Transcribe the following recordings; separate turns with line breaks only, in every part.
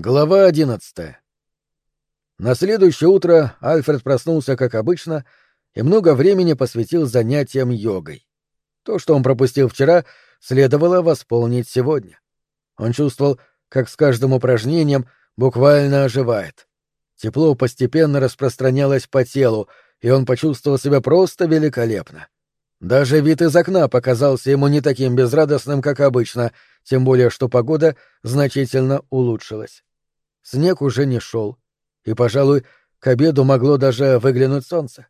Глава одиннадцатая. На следующее утро Альфред проснулся, как обычно, и много времени посвятил занятиям йогой. То, что он пропустил вчера, следовало восполнить сегодня. Он чувствовал, как с каждым упражнением буквально оживает. Тепло постепенно распространялось по телу, и он почувствовал себя просто великолепно. Даже вид из окна показался ему не таким безрадостным, как обычно, тем более что погода значительно улучшилась. Снег уже не шел, и, пожалуй, к обеду могло даже выглянуть солнце.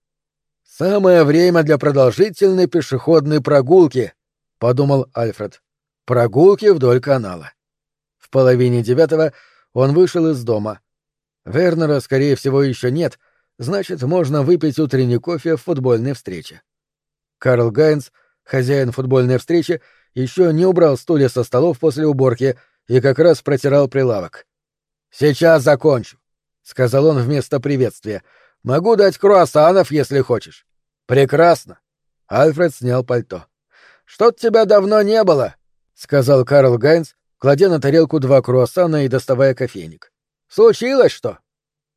«Самое время для продолжительной пешеходной прогулки», — подумал Альфред. «Прогулки вдоль канала». В половине девятого он вышел из дома. Вернера, скорее всего, еще нет, значит, можно выпить утренний кофе в футбольной встрече. Карл Гайнс, хозяин футбольной встречи, еще не убрал стулья со столов после уборки и как раз протирал прилавок. «Сейчас закончу», — сказал он вместо приветствия. «Могу дать круассанов, если хочешь». «Прекрасно». Альфред снял пальто. «Что-то тебя давно не было», — сказал Карл Гайнс, кладя на тарелку два круассана и доставая кофейник. «Случилось что?»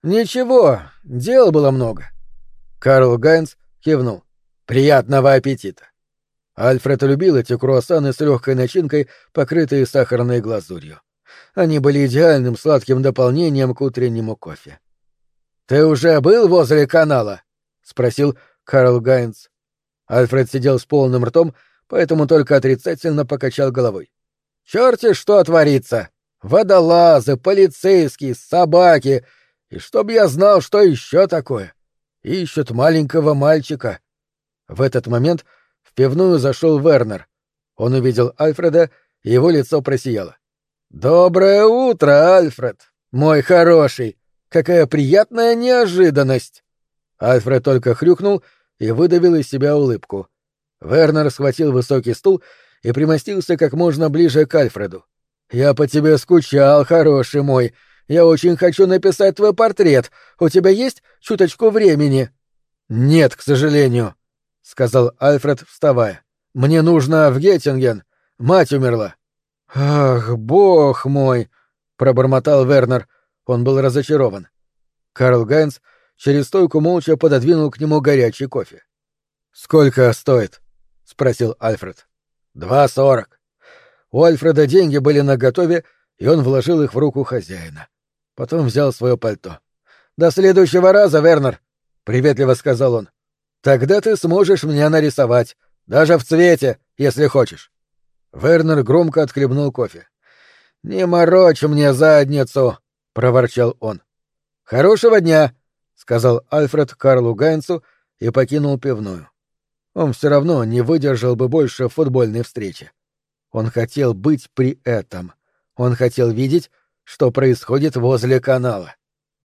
«Ничего, дел было много». Карл Гайнс кивнул. «Приятного аппетита!» Альфред любил эти круассаны с легкой начинкой, покрытые сахарной глазурью. Они были идеальным сладким дополнением к утреннему кофе. «Ты уже был возле канала?» — спросил Карл Гайнс. Альфред сидел с полным ртом, поэтому только отрицательно покачал головой. «Чёрти что творится! Водолазы, полицейские, собаки! И чтоб я знал, что еще такое! Ищут маленького мальчика!» В этот момент в пивную зашел Вернер. Он увидел Альфреда, и его лицо просияло. «Доброе утро, Альфред, мой хороший! Какая приятная неожиданность!» Альфред только хрюкнул и выдавил из себя улыбку. Вернер схватил высокий стул и примостился как можно ближе к Альфреду. «Я по тебе скучал, хороший мой. Я очень хочу написать твой портрет. У тебя есть чуточку времени?» «Нет, к сожалению», — сказал Альфред, вставая. «Мне нужно в Геттинген. Мать умерла». «Ах, бог мой!» — пробормотал Вернер. Он был разочарован. Карл Гайнс через стойку молча пододвинул к нему горячий кофе. «Сколько стоит?» — спросил Альфред. «Два сорок». У Альфреда деньги были наготове, и он вложил их в руку хозяина. Потом взял свое пальто. «До следующего раза, Вернер!» — приветливо сказал он. Тогда ты сможешь меня нарисовать, даже в цвете, если хочешь. Вернер громко отхлебнул кофе. Не морочь мне задницу, проворчал он. Хорошего дня, сказал Альфред Карлу Гайнцу и покинул пивную. Он все равно не выдержал бы больше футбольной встречи. Он хотел быть при этом. Он хотел видеть, что происходит возле канала.